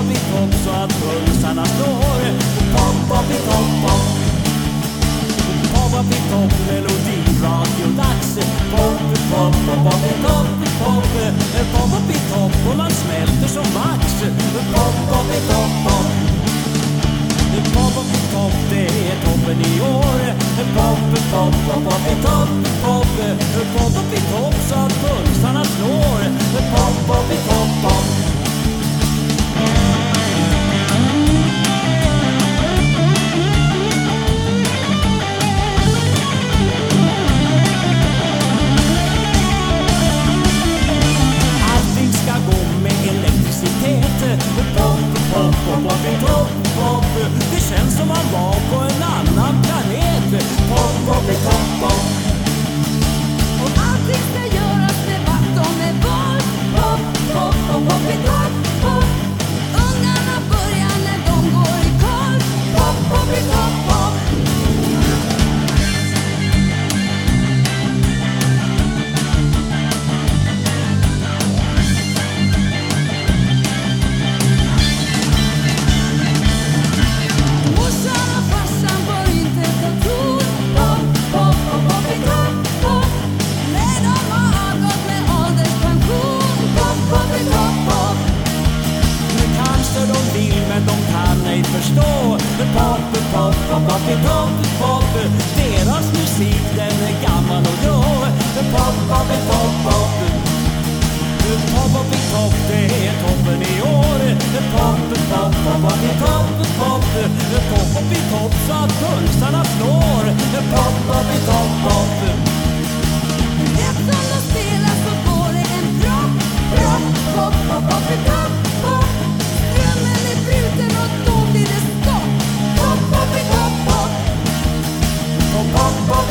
pop i topp så att pulsarna slår. Pop pop i topp, pop. Pop pop i topp, melodiradiodags. Pop, pop, pop pop i topp, pop. Pop pop i topp och man smälter som vax. Pop pop i topp, pop. Pop pop i topp, det är toppen i år. Pop, pop, pop pop i topp, pop. Pop pop i topp så pop, pop, pop. Det känns som man var på en annan förstå Pop, pop, pop, pop i pop Deras musik den är gammal och grå Pop, pop pop, pop, pop Pop, pop pop, pop, det är toppen i år Pop, pop, pop, pop pop, pop pop Pop, pop pop så att pulsarna slår Pop, pop pop, topp, pop